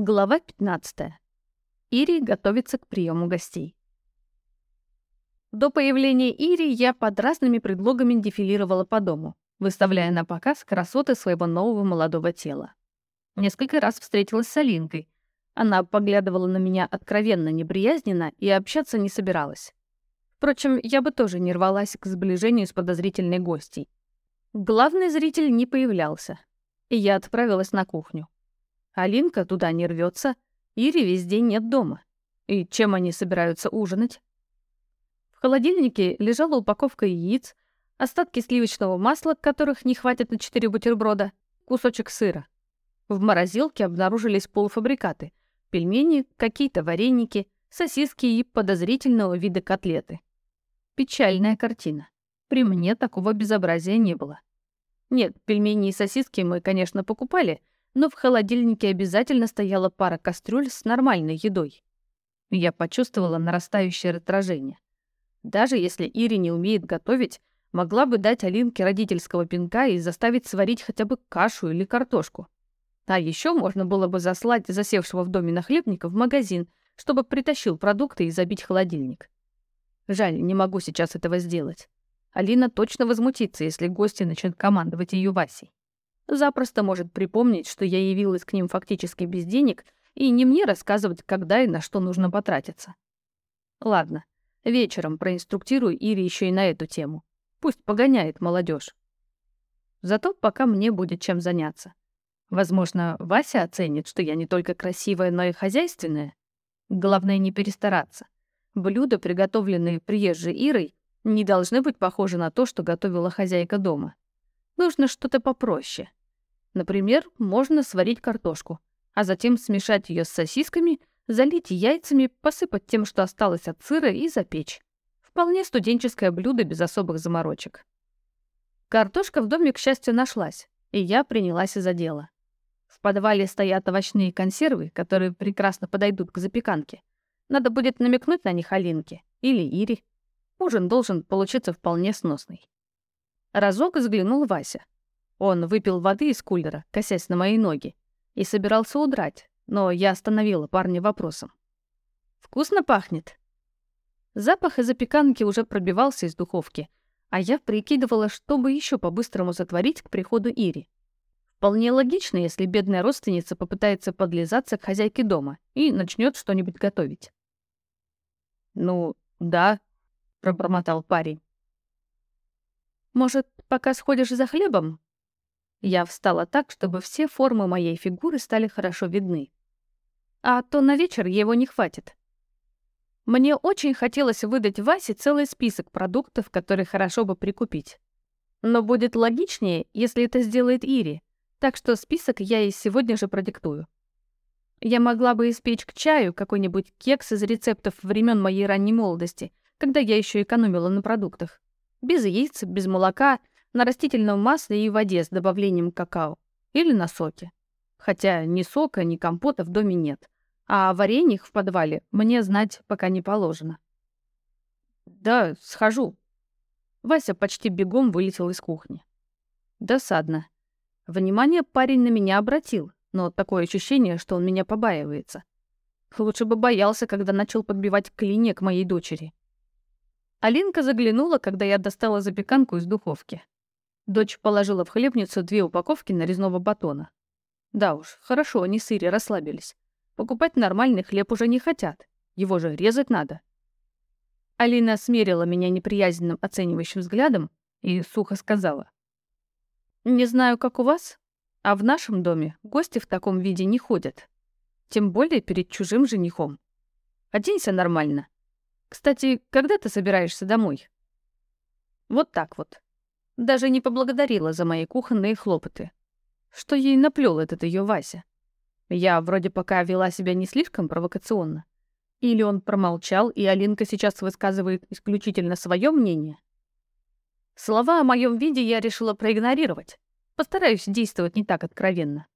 Глава 15. Ири готовится к приему гостей. До появления Ири я под разными предлогами дефилировала по дому, выставляя на показ красоты своего нового молодого тела. Несколько раз встретилась с Алинкой. Она поглядывала на меня откровенно неприязненно и общаться не собиралась. Впрочем, я бы тоже не рвалась к сближению с подозрительной гостьей. Главный зритель не появлялся, и я отправилась на кухню. Алинка туда не рвется, Ири весь день нет дома. И чем они собираются ужинать? В холодильнике лежала упаковка яиц, остатки сливочного масла, которых не хватит на 4 бутерброда, кусочек сыра. В морозилке обнаружились полуфабрикаты, пельмени, какие-то вареники, сосиски и подозрительного вида котлеты. Печальная картина. При мне такого безобразия не было. Нет, пельмени и сосиски мы, конечно, покупали — но в холодильнике обязательно стояла пара кастрюль с нормальной едой. Я почувствовала нарастающее раздражение. Даже если Ири не умеет готовить, могла бы дать Алинке родительского пинка и заставить сварить хотя бы кашу или картошку. А еще можно было бы заслать засевшего в доме нахлебника в магазин, чтобы притащил продукты и забить холодильник. Жаль, не могу сейчас этого сделать. Алина точно возмутится, если гости начнут командовать ее Васей запросто может припомнить, что я явилась к ним фактически без денег, и не мне рассказывать, когда и на что нужно потратиться. Ладно, вечером проинструктирую Ире еще и на эту тему. Пусть погоняет молодежь. Зато пока мне будет чем заняться. Возможно, Вася оценит, что я не только красивая, но и хозяйственная. Главное не перестараться. Блюда, приготовленные приезжей Ирой, не должны быть похожи на то, что готовила хозяйка дома. Нужно что-то попроще. Например, можно сварить картошку, а затем смешать ее с сосисками, залить яйцами, посыпать тем, что осталось от сыра, и запечь. Вполне студенческое блюдо без особых заморочек. Картошка в доме, к счастью, нашлась, и я принялась за дело. В подвале стоят овощные консервы, которые прекрасно подойдут к запеканке. Надо будет намекнуть на них Алинке или Ире. Ужин должен получиться вполне сносный. Разок взглянул Вася. Он выпил воды из кулера, косясь на мои ноги, и собирался удрать, но я остановила парня вопросом. «Вкусно пахнет?» Запах из запеканки уже пробивался из духовки, а я прикидывала, что бы еще по-быстрому затворить к приходу Ири. Вполне логично, если бедная родственница попытается подлизаться к хозяйке дома и начнет что-нибудь готовить. «Ну, да», — пробормотал парень. «Может, пока сходишь за хлебом?» Я встала так, чтобы все формы моей фигуры стали хорошо видны. А то на вечер его не хватит. Мне очень хотелось выдать Васе целый список продуктов, которые хорошо бы прикупить. Но будет логичнее, если это сделает Ири, так что список я ей сегодня же продиктую. Я могла бы испечь к чаю какой-нибудь кекс из рецептов времен моей ранней молодости, когда я еще экономила на продуктах. Без яиц, без молока на растительном масле и воде с добавлением какао. Или на соке. Хотя ни сока, ни компота в доме нет. А варених в подвале мне знать пока не положено. «Да, схожу». Вася почти бегом вылетел из кухни. Досадно. Внимание парень на меня обратил, но такое ощущение, что он меня побаивается. Лучше бы боялся, когда начал подбивать клинья к моей дочери. Алинка заглянула, когда я достала запеканку из духовки. Дочь положила в хлебницу две упаковки нарезного батона. Да уж, хорошо, они с Ири расслабились. Покупать нормальный хлеб уже не хотят. Его же резать надо. Алина смерила меня неприязненным оценивающим взглядом и сухо сказала. «Не знаю, как у вас, а в нашем доме гости в таком виде не ходят. Тем более перед чужим женихом. Оденься нормально. Кстати, когда ты собираешься домой?» Вот так вот. Даже не поблагодарила за мои кухонные хлопоты. Что ей наплел этот ее Вася? Я вроде пока вела себя не слишком провокационно. Или он промолчал, и Алинка сейчас высказывает исключительно свое мнение? Слова о моем виде я решила проигнорировать. Постараюсь действовать не так откровенно.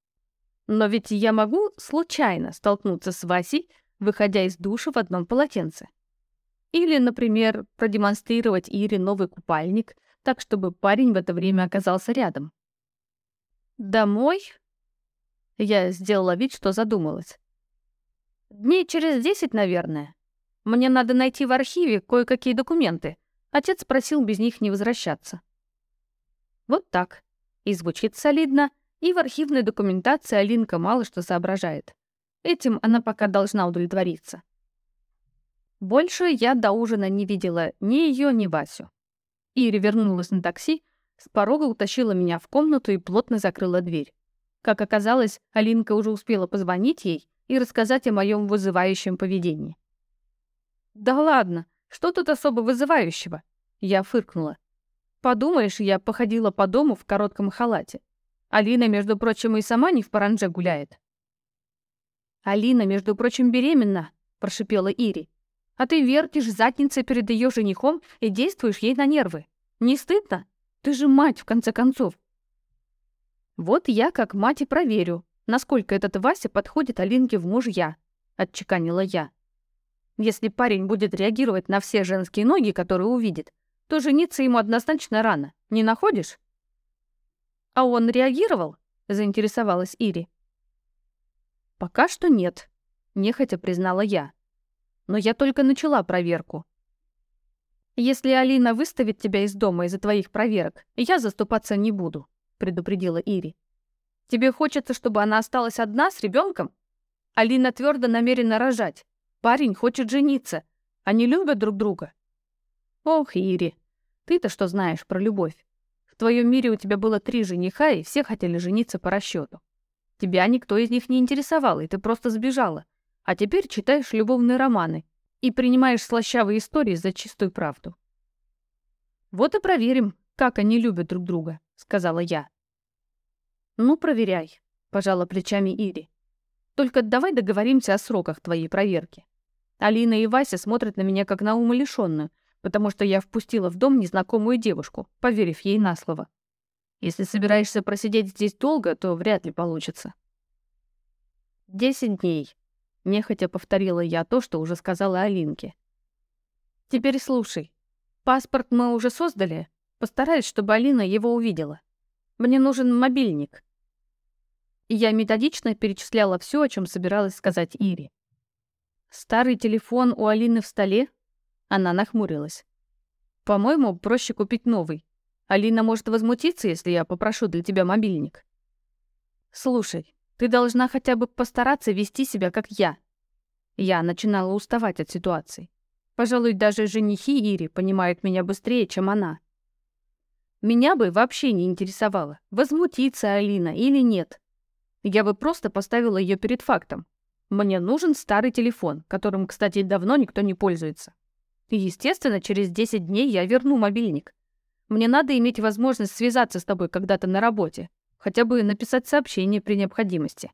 Но ведь я могу случайно столкнуться с Васей, выходя из душа в одном полотенце. Или, например, продемонстрировать Ире новый купальник, так, чтобы парень в это время оказался рядом. «Домой?» Я сделала вид, что задумалась. Дней через десять, наверное. Мне надо найти в архиве кое-какие документы. Отец просил без них не возвращаться. Вот так. И звучит солидно, и в архивной документации Алинка мало что соображает. Этим она пока должна удовлетвориться. Больше я до ужина не видела ни ее, ни Васю. Ири вернулась на такси, с порога утащила меня в комнату и плотно закрыла дверь. Как оказалось, Алинка уже успела позвонить ей и рассказать о моем вызывающем поведении. «Да ладно, что тут особо вызывающего?» Я фыркнула. «Подумаешь, я походила по дому в коротком халате. Алина, между прочим, и сама не в паранже гуляет». «Алина, между прочим, беременна», — прошипела Ири. «А ты вертишь задницей перед ее женихом и действуешь ей на нервы. Не стыдно? Ты же мать, в конце концов». «Вот я, как мать, и проверю, насколько этот Вася подходит Алинке в мужья», — отчеканила я. Если парень будет реагировать на все женские ноги, которые увидит, то жениться ему однозначно рано. Не находишь? А он реагировал? Заинтересовалась Ири. Пока что нет, нехотя признала я. Но я только начала проверку. Если Алина выставит тебя из дома из-за твоих проверок, я заступаться не буду, предупредила Ири. Тебе хочется, чтобы она осталась одна с ребенком? Алина твердо намерена рожать. Парень хочет жениться. Они любят друг друга. Ох, Ири, ты-то что знаешь про любовь? В твоем мире у тебя было три жениха, и все хотели жениться по расчету. Тебя никто из них не интересовал, и ты просто сбежала. А теперь читаешь любовные романы и принимаешь слащавые истории за чистую правду. Вот и проверим, как они любят друг друга, сказала я. Ну, проверяй, пожала плечами Ири. Только давай договоримся о сроках твоей проверки. Алина и Вася смотрят на меня как на умалишённую, потому что я впустила в дом незнакомую девушку, поверив ей на слово. Если собираешься просидеть здесь долго, то вряд ли получится. «Десять дней», — нехотя повторила я то, что уже сказала Алинке. «Теперь слушай. Паспорт мы уже создали. Постараюсь, чтобы Алина его увидела. Мне нужен мобильник». я методично перечисляла все, о чем собиралась сказать Ире. Старый телефон у Алины в столе? Она нахмурилась. По-моему, проще купить новый. Алина может возмутиться, если я попрошу для тебя мобильник. Слушай, ты должна хотя бы постараться вести себя как я. Я начинала уставать от ситуации. Пожалуй, даже женихи Ири понимают меня быстрее, чем она. Меня бы вообще не интересовало, возмутится Алина или нет. Я бы просто поставила ее перед фактом. Мне нужен старый телефон, которым, кстати, давно никто не пользуется. Естественно, через 10 дней я верну мобильник. Мне надо иметь возможность связаться с тобой когда-то на работе, хотя бы написать сообщение при необходимости.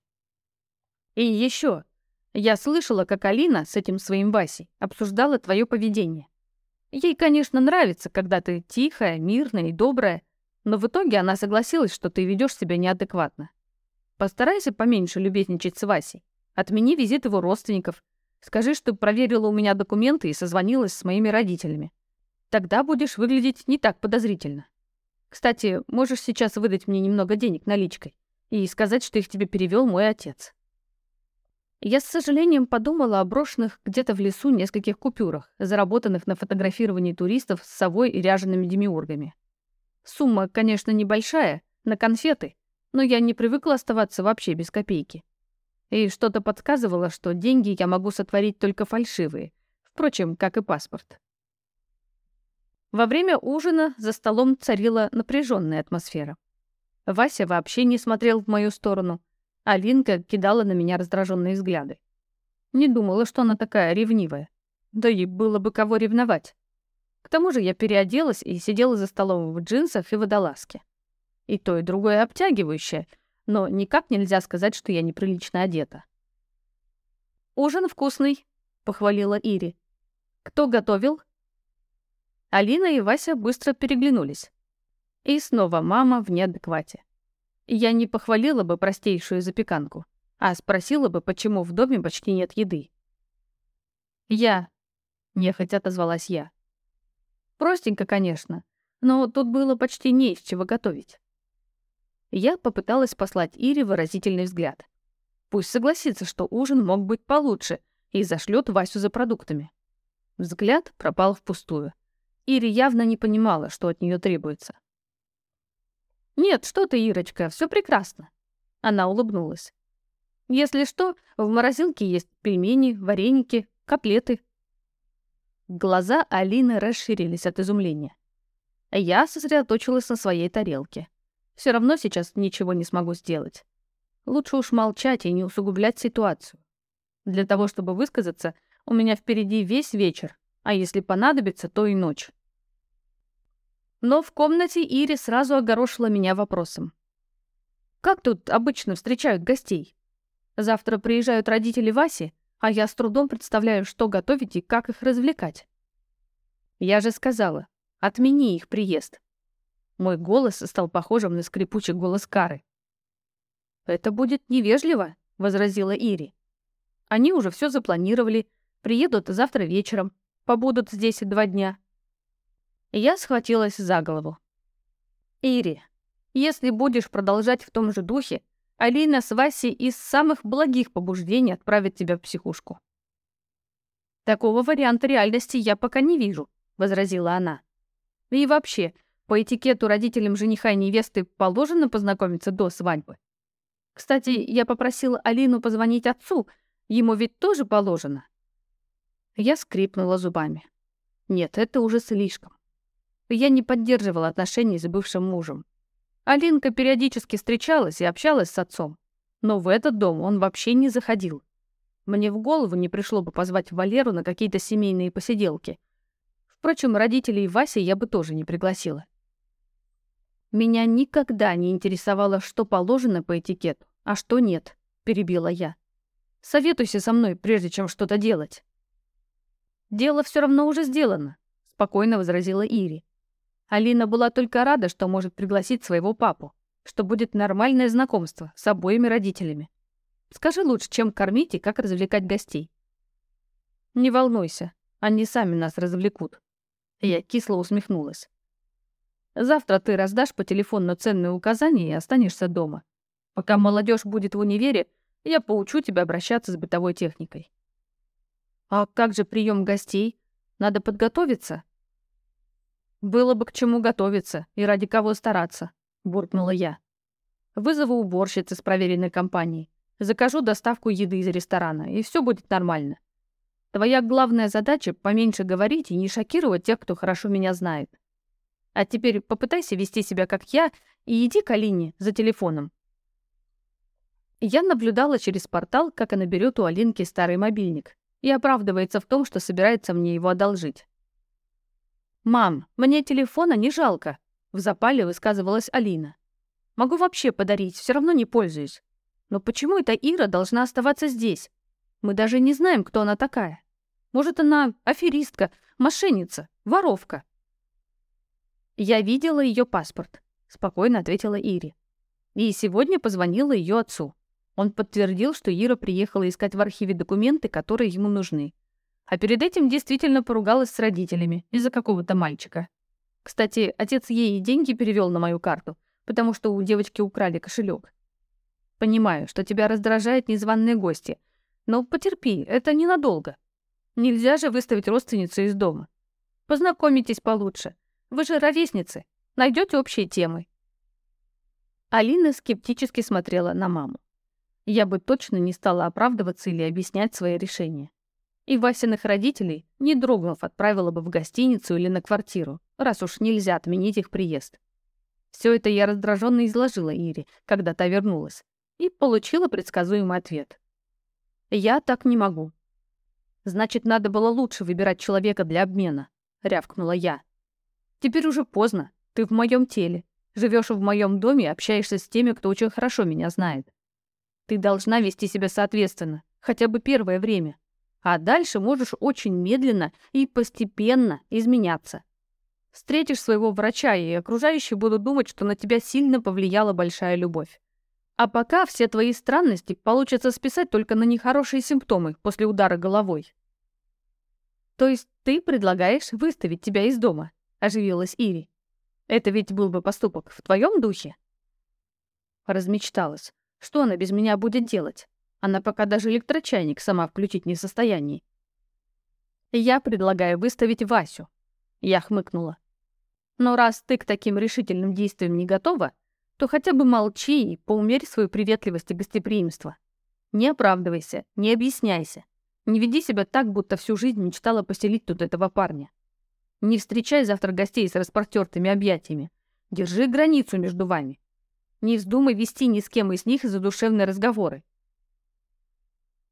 И еще, я слышала, как Алина с этим своим Васей обсуждала твое поведение. Ей, конечно, нравится, когда ты тихая, мирная и добрая, но в итоге она согласилась, что ты ведешь себя неадекватно. Постарайся поменьше любезничать с Васей. Отмени визит его родственников. Скажи, что проверила у меня документы и созвонилась с моими родителями. Тогда будешь выглядеть не так подозрительно. Кстати, можешь сейчас выдать мне немного денег наличкой и сказать, что их тебе перевел мой отец. Я с сожалением подумала о брошенных где-то в лесу нескольких купюрах, заработанных на фотографировании туристов с совой и ряжеными демиургами. Сумма, конечно, небольшая, на конфеты, но я не привыкла оставаться вообще без копейки. И что-то подсказывало, что деньги я могу сотворить только фальшивые, впрочем, как и паспорт. Во время ужина за столом царила напряженная атмосфера. Вася вообще не смотрел в мою сторону, а Линка кидала на меня раздраженные взгляды. Не думала, что она такая ревнивая. Да и было бы кого ревновать. К тому же я переоделась и сидела за столом в джинсах и водолазке. И то, и другое обтягивающее — но никак нельзя сказать, что я неприлично одета. «Ужин вкусный», — похвалила Ири. «Кто готовил?» Алина и Вася быстро переглянулись. И снова мама в неадеквате. Я не похвалила бы простейшую запеканку, а спросила бы, почему в доме почти нет еды. «Я», — нехотя отозвалась я. Простенько, конечно, но тут было почти не из чего готовить. Я попыталась послать Ире выразительный взгляд. Пусть согласится, что ужин мог быть получше, и зашлет Васю за продуктами. Взгляд пропал впустую. Ири явно не понимала, что от нее требуется. «Нет, что ты, Ирочка, все прекрасно». Она улыбнулась. «Если что, в морозилке есть пельмени, вареники, котлеты». Глаза Алины расширились от изумления. Я сосредоточилась на своей тарелке. Все равно сейчас ничего не смогу сделать. Лучше уж молчать и не усугублять ситуацию. Для того, чтобы высказаться, у меня впереди весь вечер, а если понадобится, то и ночь. Но в комнате Ири сразу огорошила меня вопросом. «Как тут обычно встречают гостей? Завтра приезжают родители Васи, а я с трудом представляю, что готовить и как их развлекать». «Я же сказала, отмени их приезд». Мой голос стал похожим на скрипучий голос Кары. «Это будет невежливо», — возразила Ири. «Они уже все запланировали, приедут завтра вечером, побудут здесь два дня, я схватилась за голову. «Ири, если будешь продолжать в том же духе, Алина с Васей из самых благих побуждений отправит тебя в психушку». «Такого варианта реальности я пока не вижу», — возразила она. «И вообще, по этикету родителям жениха и невесты положено познакомиться до свадьбы. Кстати, я попросила Алину позвонить отцу, ему ведь тоже положено». Я скрипнула зубами. «Нет, это уже слишком я не поддерживала отношений с бывшим мужем. Алинка периодически встречалась и общалась с отцом, но в этот дом он вообще не заходил. Мне в голову не пришло бы позвать Валеру на какие-то семейные посиделки. Впрочем, родителей Васи я бы тоже не пригласила. Меня никогда не интересовало, что положено по этикету, а что нет, перебила я. Советуйся со мной, прежде чем что-то делать. Дело все равно уже сделано, спокойно возразила Ири. Алина была только рада, что может пригласить своего папу, что будет нормальное знакомство с обоими родителями. Скажи лучше, чем кормить и как развлекать гостей. Не волнуйся, они сами нас развлекут. Я кисло усмехнулась. Завтра ты раздашь по телефону ценные указания и останешься дома. Пока молодежь будет в универе, я поучу тебя обращаться с бытовой техникой. А как же прием гостей? Надо подготовиться? «Было бы к чему готовиться и ради кого стараться», — буркнула я. «Вызову уборщицы с проверенной компанией, закажу доставку еды из ресторана, и все будет нормально. Твоя главная задача — поменьше говорить и не шокировать тех, кто хорошо меня знает. А теперь попытайся вести себя как я и иди к Алине за телефоном». Я наблюдала через портал, как она берет у Алинки старый мобильник и оправдывается в том, что собирается мне его одолжить. «Мам, мне телефона не жалко», — в запале высказывалась Алина. «Могу вообще подарить, все равно не пользуюсь. Но почему эта Ира должна оставаться здесь? Мы даже не знаем, кто она такая. Может, она аферистка, мошенница, воровка?» «Я видела ее паспорт», — спокойно ответила Ире. «И сегодня позвонила ее отцу. Он подтвердил, что Ира приехала искать в архиве документы, которые ему нужны. А перед этим действительно поругалась с родителями из-за какого-то мальчика. Кстати, отец ей деньги перевел на мою карту, потому что у девочки украли кошелек. Понимаю, что тебя раздражают незваные гости, но потерпи, это ненадолго. Нельзя же выставить родственницу из дома. Познакомитесь получше. Вы же ровесницы, найдете общие темы. Алина скептически смотрела на маму. Я бы точно не стала оправдываться или объяснять свои решения и Васиных родителей, не дрогнув, отправила бы в гостиницу или на квартиру, раз уж нельзя отменить их приезд. Все это я раздраженно изложила Ире, когда та вернулась, и получила предсказуемый ответ. «Я так не могу». «Значит, надо было лучше выбирать человека для обмена», — рявкнула я. «Теперь уже поздно. Ты в моем теле. Живешь в моем доме и общаешься с теми, кто очень хорошо меня знает. Ты должна вести себя соответственно, хотя бы первое время. А дальше можешь очень медленно и постепенно изменяться. Встретишь своего врача, и окружающие будут думать, что на тебя сильно повлияла большая любовь. А пока все твои странности получится списать только на нехорошие симптомы после удара головой. То есть ты предлагаешь выставить тебя из дома, оживилась Ири. Это ведь был бы поступок в твоем духе? Размечталась. Что она без меня будет делать? Она пока даже электрочайник сама включить не в состоянии. Я предлагаю выставить Васю. Я хмыкнула. Но раз ты к таким решительным действиям не готова, то хотя бы молчи и поумерь свою приветливость и гостеприимство. Не оправдывайся, не объясняйся. Не веди себя так, будто всю жизнь мечтала поселить тут этого парня. Не встречай завтра гостей с распростертыми объятиями. Держи границу между вами. Не вздумай вести ни с кем из них задушевные разговоры.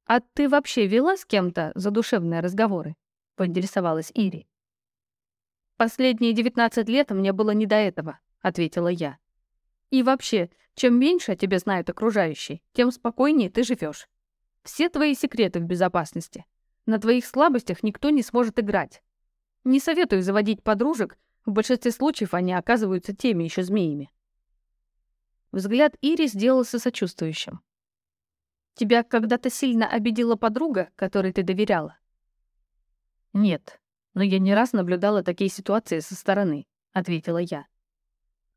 «А ты вообще вела с кем-то задушевные разговоры?» — поинтересовалась Ири. «Последние 19 лет мне было не до этого», — ответила я. «И вообще, чем меньше о тебе знают окружающие, тем спокойнее ты живешь. Все твои секреты в безопасности. На твоих слабостях никто не сможет играть. Не советую заводить подружек, в большинстве случаев они оказываются теми еще змеями. Взгляд Ири сделался сочувствующим. «Тебя когда-то сильно обидела подруга, которой ты доверяла?» «Нет, но я не раз наблюдала такие ситуации со стороны», — ответила я.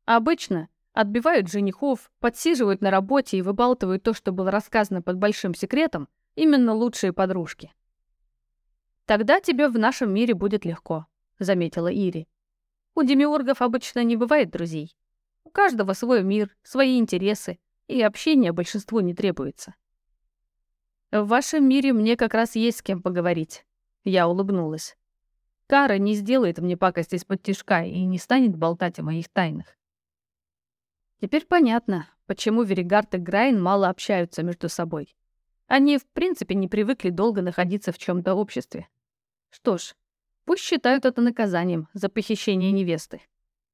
«Обычно отбивают женихов, подсиживают на работе и выбалтывают то, что было рассказано под большим секретом, именно лучшие подружки. «Тогда тебе в нашем мире будет легко», — заметила Ири. «У демиургов обычно не бывает друзей. У каждого свой мир, свои интересы, и общение большинству не требуется». «В вашем мире мне как раз есть с кем поговорить», — я улыбнулась. «Кара не сделает мне пакость из-под тишка и не станет болтать о моих тайнах. Теперь понятно, почему Веригард и Грайн мало общаются между собой. Они, в принципе, не привыкли долго находиться в чем то обществе. Что ж, пусть считают это наказанием за похищение невесты.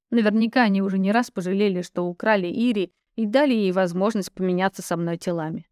Наверняка они уже не раз пожалели, что украли Ири и дали ей возможность поменяться со мной телами.